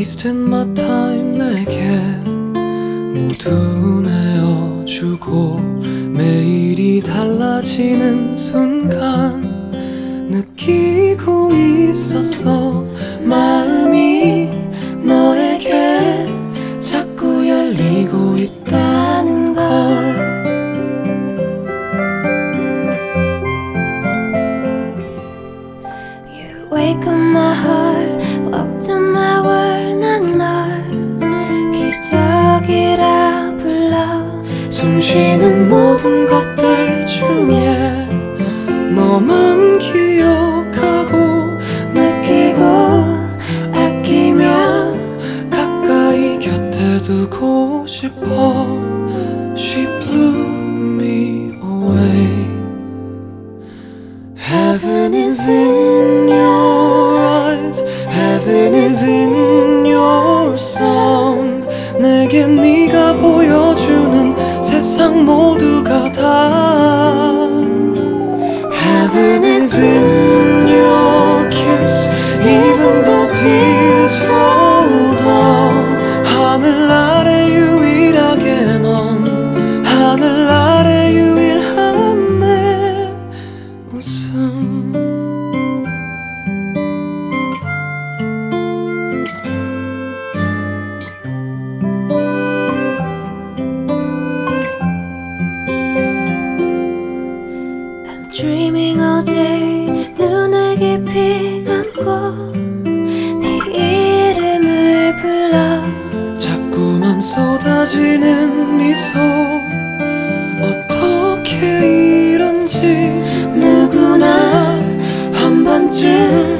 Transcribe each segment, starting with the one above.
Wasting my time 내게 모두 내어주고 매일이 달라지는 순간 느끼고 있었어 마 숨 쉬는 모든 것들 중에 너만 기억하고 느끼고 아끼며 가까이 곁에 두고 싶어. She blew me away. Heaven is in 세상 모두가 다 Heaven is in dreaming all day 눈을 깊이 감고 네 이름을 불러. 자꾸만 쏟아지는 미소 어떻게 이런지 누구나 한 번쯤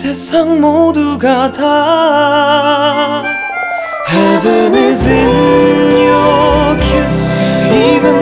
세상 모두가 다 Heaven is in your kiss even